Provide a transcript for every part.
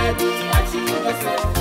web você.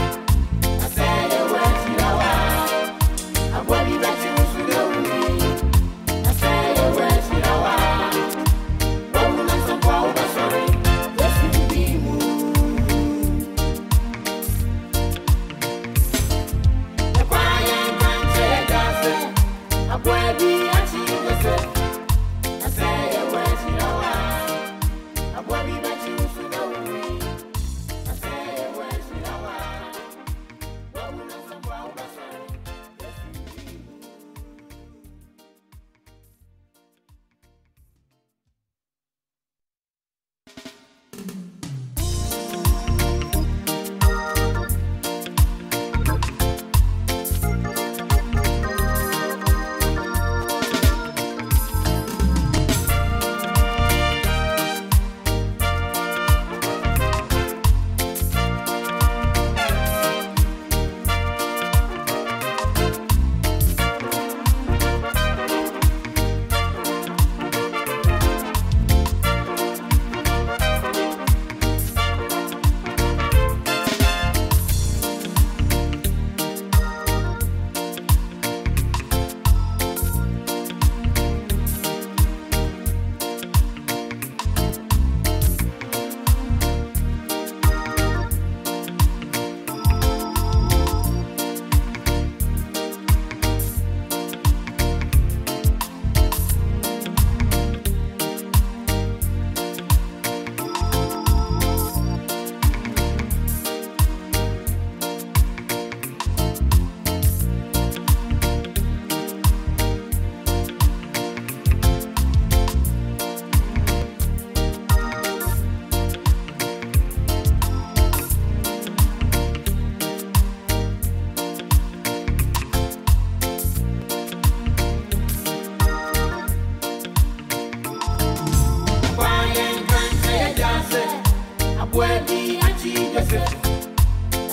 Abwabi Achi Joseph.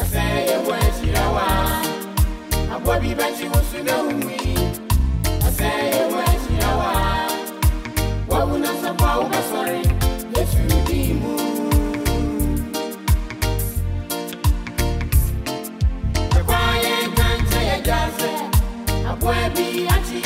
Asaya Washirawa Abwabi Bachi Musuna Umi Asaya Washirawa Wabuna Sapa Ubasore Yesu Dimu Akwaya Kanta Ya Joseph Abwabi Achi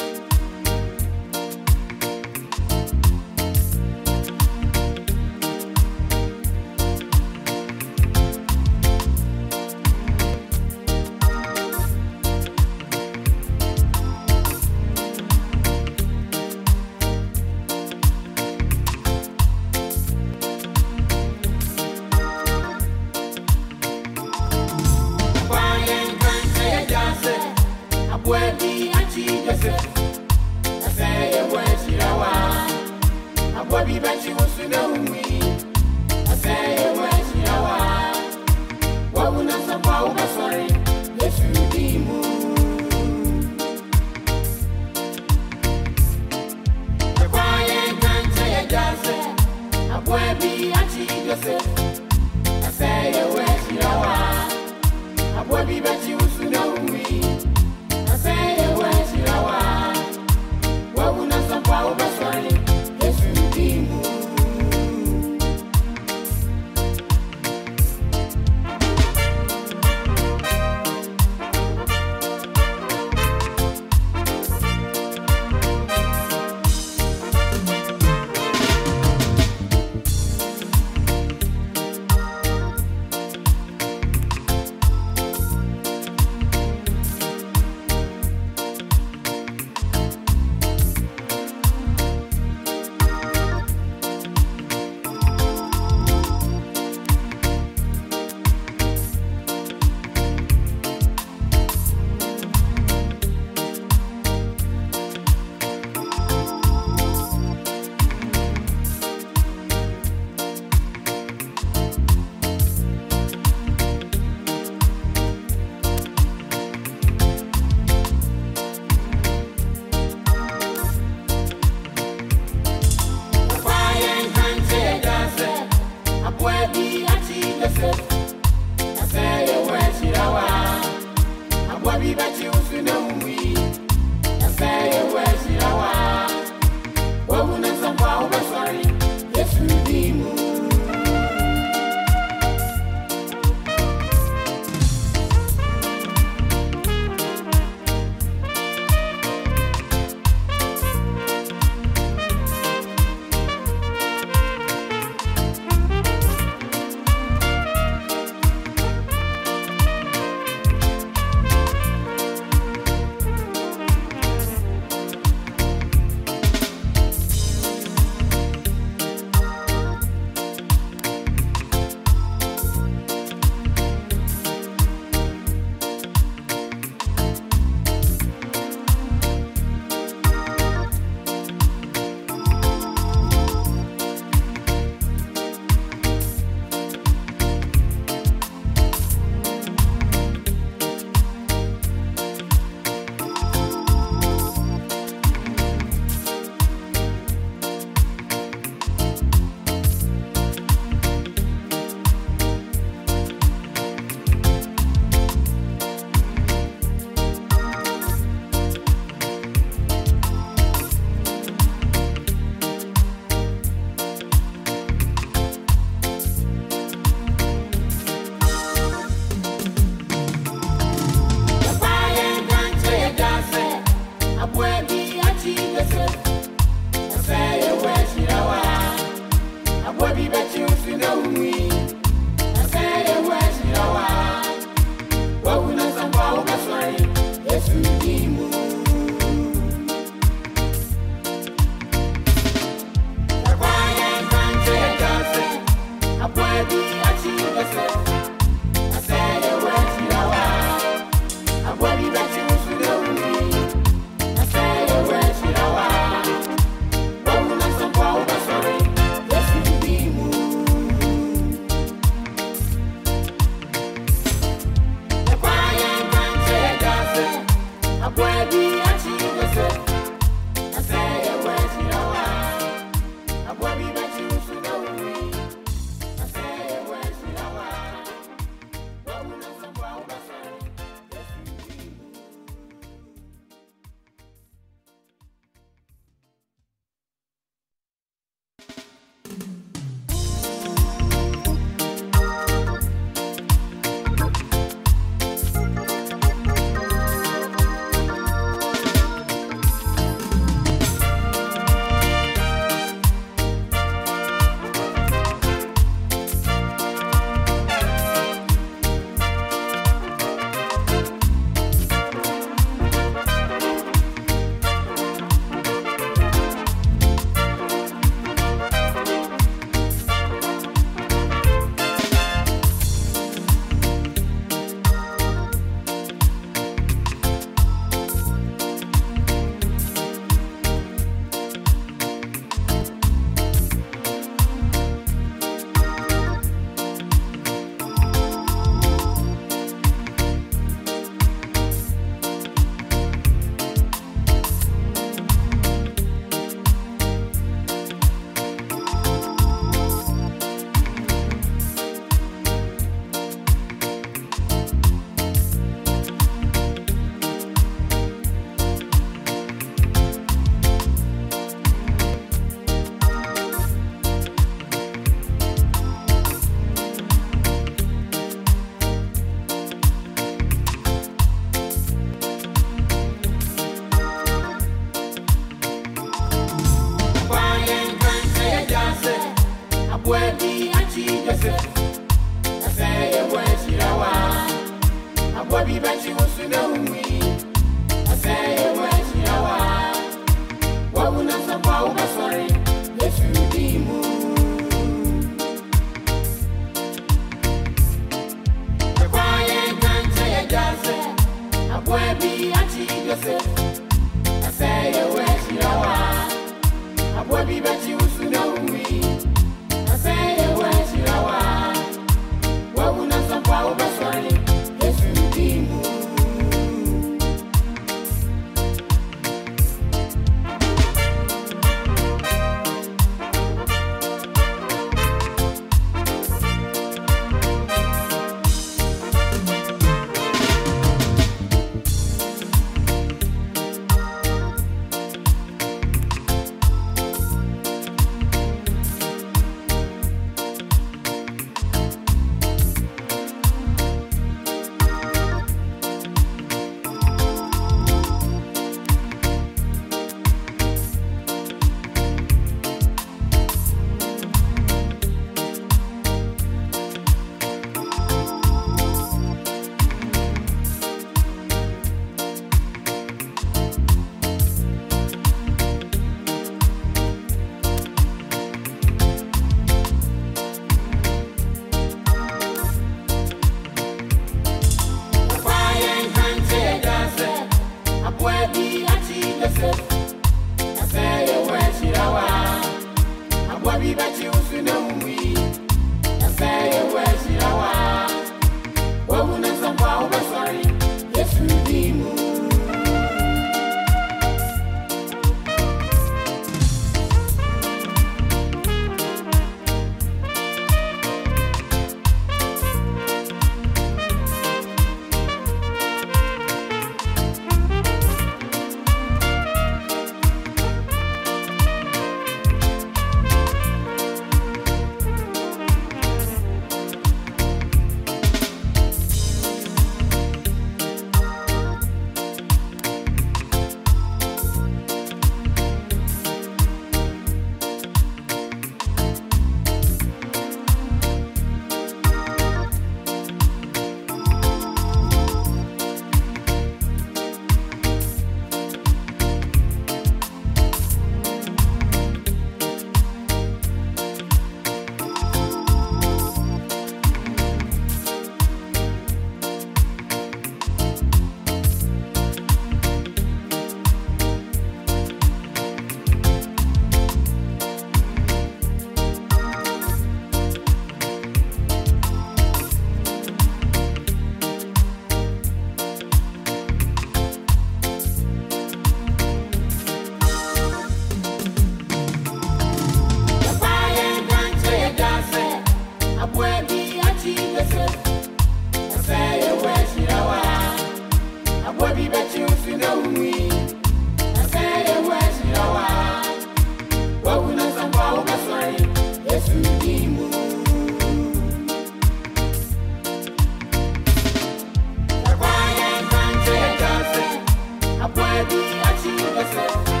Abwebi ati Joseph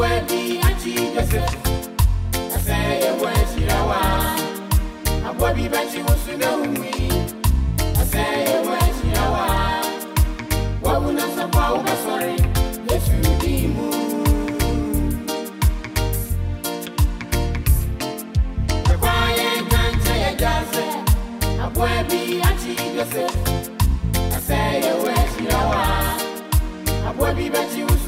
Abwabi Achi Joseph. Asaya Washirawa Abwabi Bachi Musuna Umi Asaya Washirawa Wabuna Sapa Ubasore Yesu Dimu Akwaya Kanta Ya Jase Abwabi Achi Joseph. Asaya Washirawa Abwabi Bachi Musuna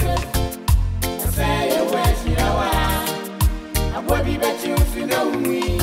Say a word, you know, I will be better if you know me.